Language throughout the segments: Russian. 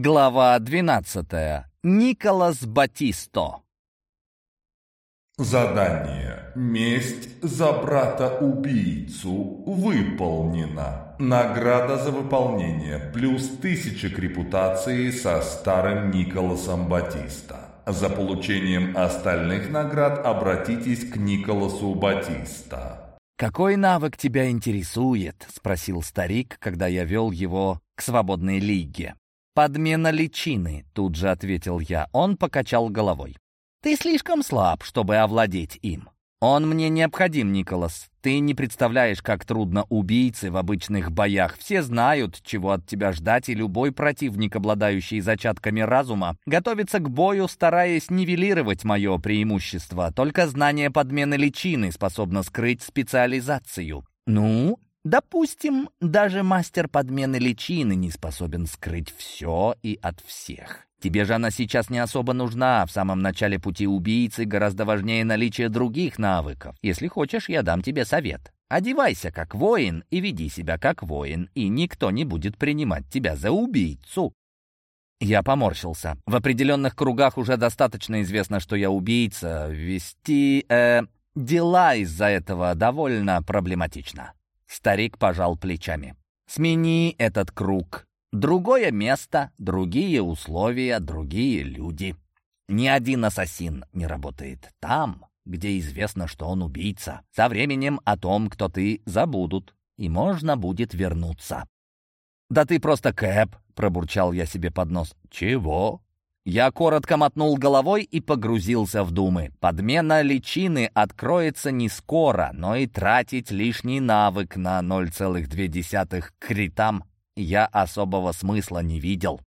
Глава 12. Николас Батисто. Задание «Месть за брата-убийцу» выполнена. Награда за выполнение плюс тысяча к репутации со старым Николасом Батиста. За получением остальных наград обратитесь к Николасу Батиста. «Какой навык тебя интересует?» — спросил старик, когда я вел его к свободной лиге. «Подмена личины», — тут же ответил я. Он покачал головой. «Ты слишком слаб, чтобы овладеть им. Он мне необходим, Николас. Ты не представляешь, как трудно убийцы в обычных боях. Все знают, чего от тебя ждать, и любой противник, обладающий зачатками разума, готовится к бою, стараясь нивелировать мое преимущество. Только знание подмены личины способно скрыть специализацию. Ну, Допустим, даже мастер подмены личины не способен скрыть все и от всех. Тебе же она сейчас не особо нужна. В самом начале пути убийцы гораздо важнее наличие других навыков. Если хочешь, я дам тебе совет. Одевайся как воин и веди себя как воин, и никто не будет принимать тебя за убийцу. Я поморщился. В определенных кругах уже достаточно известно, что я убийца. Вести э, дела из-за этого довольно проблематично. Старик пожал плечами. «Смени этот круг. Другое место, другие условия, другие люди. Ни один ассасин не работает там, где известно, что он убийца. Со временем о том, кто ты, забудут, и можно будет вернуться». «Да ты просто Кэп!» — пробурчал я себе под нос. «Чего?» Я коротко мотнул головой и погрузился в думы. Подмена личины откроется не скоро, но и тратить лишний навык на 0,2 критам я особого смысла не видел.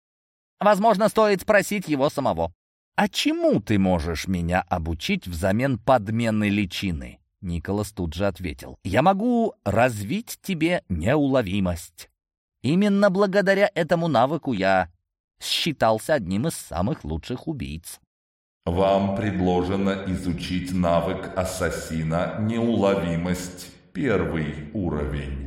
Возможно, стоит спросить его самого. «А чему ты можешь меня обучить взамен подмены личины?» Николас тут же ответил. «Я могу развить тебе неуловимость. Именно благодаря этому навыку я считался одним из самых лучших убийц. Вам предложено изучить навык ассасина «Неуловимость» первый уровень.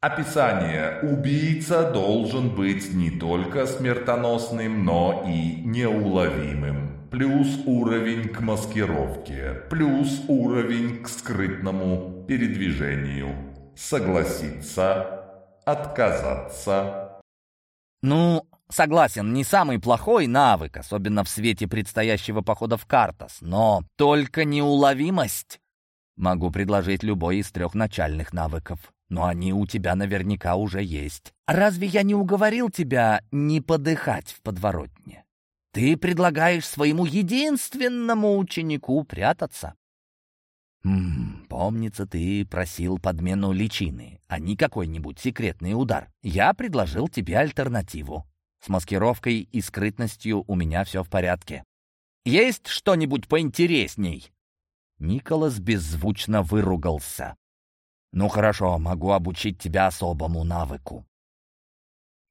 Описание. Убийца должен быть не только смертоносным, но и неуловимым. Плюс уровень к маскировке. Плюс уровень к скрытному передвижению. Согласиться. Отказаться. Ну, Согласен, не самый плохой навык, особенно в свете предстоящего похода в Картас, но только неуловимость. Могу предложить любой из трех начальных навыков, но они у тебя наверняка уже есть. Разве я не уговорил тебя не подыхать в подворотне? Ты предлагаешь своему единственному ученику прятаться. «М -м, помнится, ты просил подмену личины, а не какой-нибудь секретный удар. Я предложил тебе альтернативу. С маскировкой и скрытностью у меня все в порядке. Есть что-нибудь поинтересней?» Николас беззвучно выругался. «Ну хорошо, могу обучить тебя особому навыку».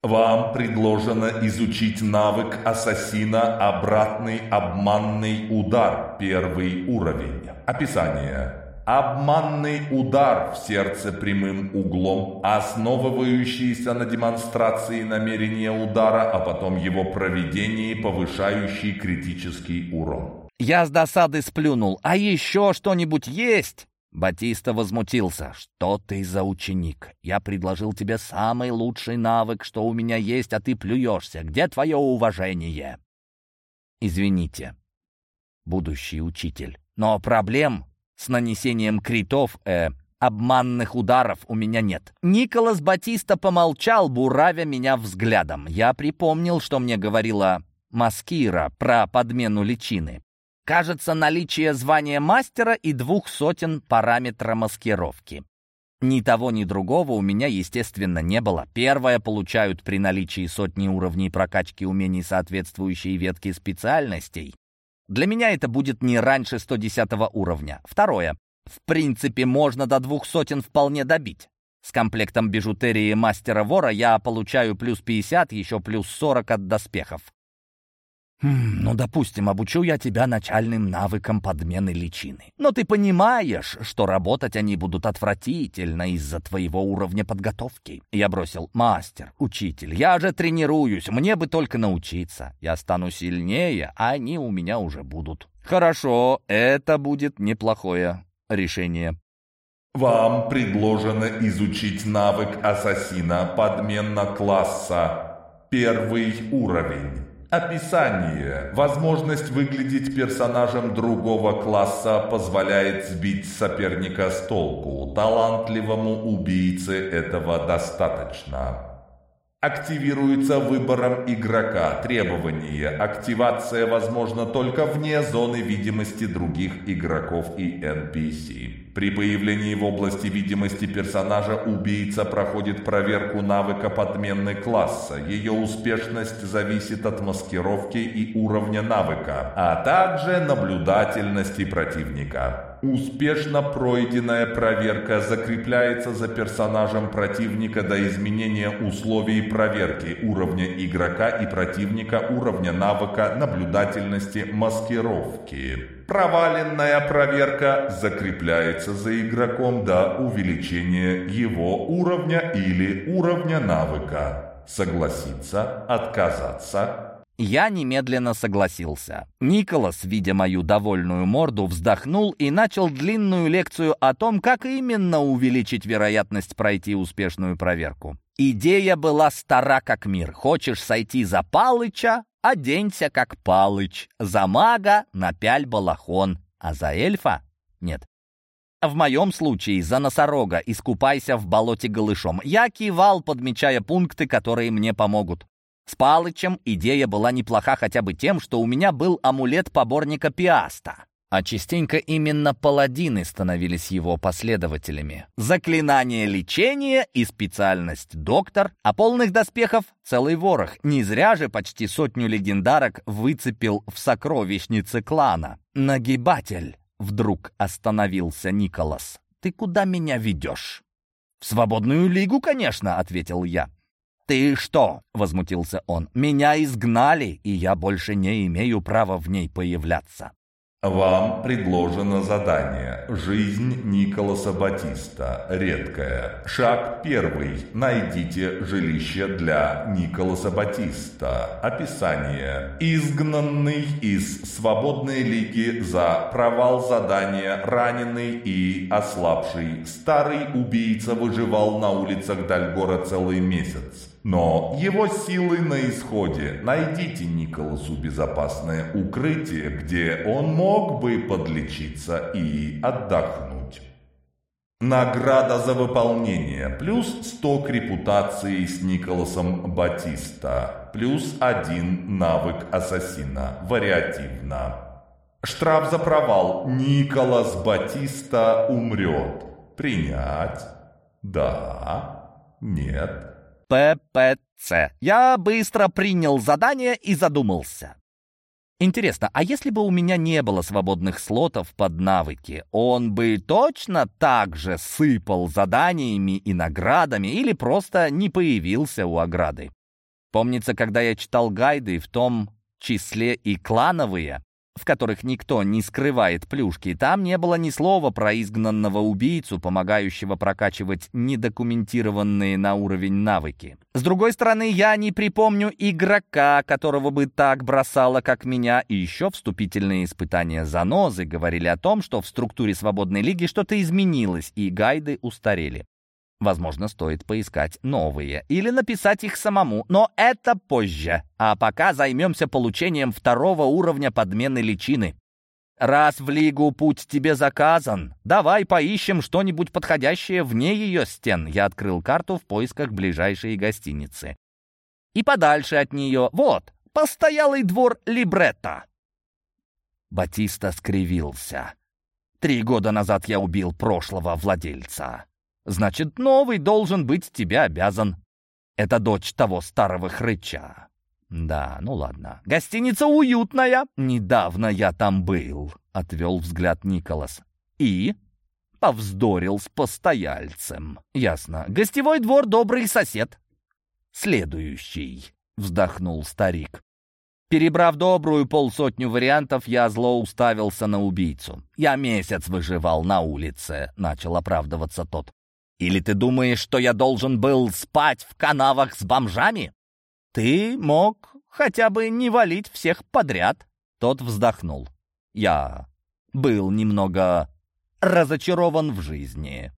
Вам предложено изучить навык ассасина «Обратный обманный удар» первый уровень. Описание. Обманный удар в сердце прямым углом, основывающийся на демонстрации намерения удара, а потом его проведении, повышающий критический урон. Я с досады сплюнул. «А еще что-нибудь есть?» Батиста возмутился. «Что ты за ученик? Я предложил тебе самый лучший навык, что у меня есть, а ты плюешься. Где твое уважение?» «Извините, будущий учитель, но проблем с нанесением критов, э, обманных ударов у меня нет. Николас Батиста помолчал, буравя меня взглядом. Я припомнил, что мне говорила Маскира про подмену личины. Кажется, наличие звания мастера и двух сотен параметра маскировки. Ни того, ни другого у меня, естественно, не было. Первое получают при наличии сотни уровней прокачки умений соответствующей ветки специальностей. Для меня это будет не раньше 110 уровня. Второе. В принципе, можно до двух сотен вполне добить. С комплектом бижутерии мастера-вора я получаю плюс 50, еще плюс 40 от доспехов. Хм, ну, допустим, обучу я тебя начальным навыкам подмены личины. Но ты понимаешь, что работать они будут отвратительно из-за твоего уровня подготовки. Я бросил, мастер, учитель, я же тренируюсь, мне бы только научиться. Я стану сильнее, а они у меня уже будут. Хорошо, это будет неплохое решение. Вам предложено изучить навык ассасина подмена класса. Первый уровень. Описание. Возможность выглядеть персонажем другого класса позволяет сбить соперника с толку. Талантливому убийце этого достаточно. Активируется выбором игрока. Требование. Активация возможна только вне зоны видимости других игроков и NPC. При появлении в области видимости персонажа убийца проходит проверку навыка подмены класса. Ее успешность зависит от маскировки и уровня навыка, а также наблюдательности противника. Успешно пройденная проверка закрепляется за персонажем противника до изменения условий проверки уровня игрока и противника, уровня навыка, наблюдательности, маскировки. Проваленная проверка закрепляется за игроком до увеличения его уровня или уровня навыка. Согласиться, отказаться. Я немедленно согласился. Николас, видя мою довольную морду, вздохнул и начал длинную лекцию о том, как именно увеличить вероятность пройти успешную проверку. Идея была стара как мир. Хочешь сойти за Палыча? Оденься, как Палыч. За мага напяль балахон, а за эльфа — нет. В моем случае за носорога искупайся в болоте голышом. Я кивал, подмечая пункты, которые мне помогут. С Палычем идея была неплоха хотя бы тем, что у меня был амулет поборника Пиаста. А частенько именно паладины становились его последователями. Заклинание лечения и специальность доктор, а полных доспехов целый ворох. Не зря же почти сотню легендарок выцепил в сокровищнице клана. «Нагибатель!» — вдруг остановился Николас. «Ты куда меня ведешь?» «В свободную лигу, конечно», — ответил я. «Ты что?» — возмутился он. «Меня изгнали, и я больше не имею права в ней появляться». Вам предложено задание «Жизнь Николаса Батиста. Редкая». Шаг первый. Найдите жилище для Николаса Батиста. Описание. Изгнанный из свободной лиги за провал задания, раненый и ослабший. Старый убийца выживал на улицах Дальгора целый месяц. Но его силы на исходе. Найдите Николасу безопасное укрытие, где он мог бы подлечиться и отдохнуть. Награда за выполнение. Плюс 100 к репутации с Николасом Батиста. Плюс один навык ассасина. Вариативно. Штраф за провал. Николас Батиста умрет. Принять? Да? Нет? ППЦ. Я быстро принял задание и задумался. Интересно, а если бы у меня не было свободных слотов под навыки, он бы точно так же сыпал заданиями и наградами или просто не появился у ограды? Помнится, когда я читал гайды, в том числе и клановые, в которых никто не скрывает плюшки, там не было ни слова про изгнанного убийцу, помогающего прокачивать недокументированные на уровень навыки. С другой стороны, я не припомню игрока, которого бы так бросало, как меня, и еще вступительные испытания занозы говорили о том, что в структуре свободной лиги что-то изменилось, и гайды устарели. Возможно, стоит поискать новые или написать их самому, но это позже. А пока займемся получением второго уровня подмены личины. Раз в лигу путь тебе заказан, давай поищем что-нибудь подходящее вне ее стен. Я открыл карту в поисках ближайшей гостиницы. И подальше от нее, вот, постоялый двор Либретто. Батиста скривился. Три года назад я убил прошлого владельца. Значит, новый должен быть тебе обязан. Это дочь того старого хрыча. Да, ну ладно. Гостиница уютная. Недавно я там был, отвел взгляд Николас. И? Повздорил с постояльцем. Ясно. Гостевой двор добрый сосед. Следующий, вздохнул старик. Перебрав добрую полсотню вариантов, я зло уставился на убийцу. «Я месяц выживал на улице», — начал оправдываться тот. «Или ты думаешь, что я должен был спать в канавах с бомжами? Ты мог хотя бы не валить всех подряд». Тот вздохнул. «Я был немного разочарован в жизни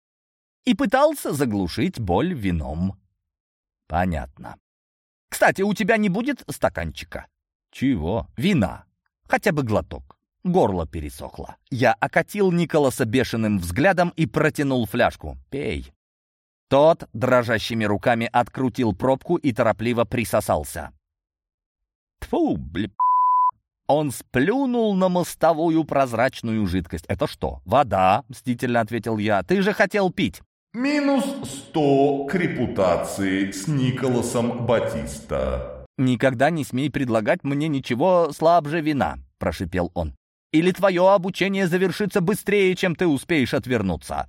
и пытался заглушить боль вином». «Понятно. Кстати, у тебя не будет стаканчика?» «Чего? Вина. Хотя бы глоток». Горло пересохло. Я окатил Николаса бешеным взглядом и протянул фляжку. «Пей». Тот дрожащими руками открутил пробку и торопливо присосался. Тфу, блин. Он сплюнул на мостовую прозрачную жидкость. «Это что, вода?» — мстительно ответил я. «Ты же хотел пить!» «Минус сто к репутации с Николасом Батиста». «Никогда не смей предлагать мне ничего слабже вина», — прошипел он. «Или твое обучение завершится быстрее, чем ты успеешь отвернуться».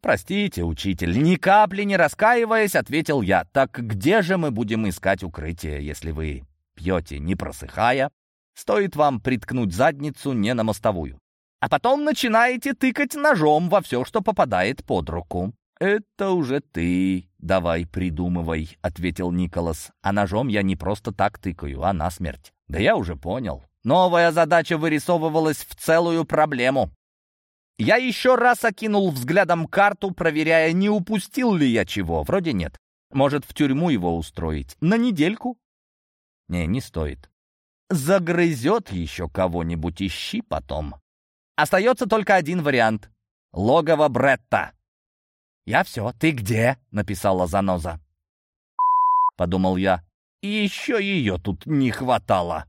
«Простите, учитель, ни капли не раскаиваясь», — ответил я. «Так где же мы будем искать укрытие, если вы пьете, не просыхая? Стоит вам приткнуть задницу не на мостовую. А потом начинаете тыкать ножом во все, что попадает под руку». «Это уже ты давай придумывай», — ответил Николас. «А ножом я не просто так тыкаю, а на смерть». «Да я уже понял». Новая задача вырисовывалась в целую проблему. Я еще раз окинул взглядом карту, проверяя, не упустил ли я чего. Вроде нет. Может, в тюрьму его устроить? На недельку? Не, не стоит. Загрызет еще кого-нибудь, ищи потом. Остается только один вариант. Логово Бретта. «Я все, ты где?» — написала заноза. Подумал я. «И еще ее тут не хватало».